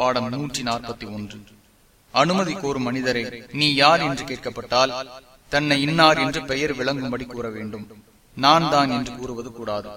பாடம் நூற்றி நாற்பத்தி ஒன்று. அனுமதி கோரும் மனிதரை நீ யார் என்று கேட்கப்பட்டால் தன்னை இன்னார் என்று பெயர் விளங்கும்படி கூற வேண்டும் நான் தான் என்று கூறுவது கூடாது.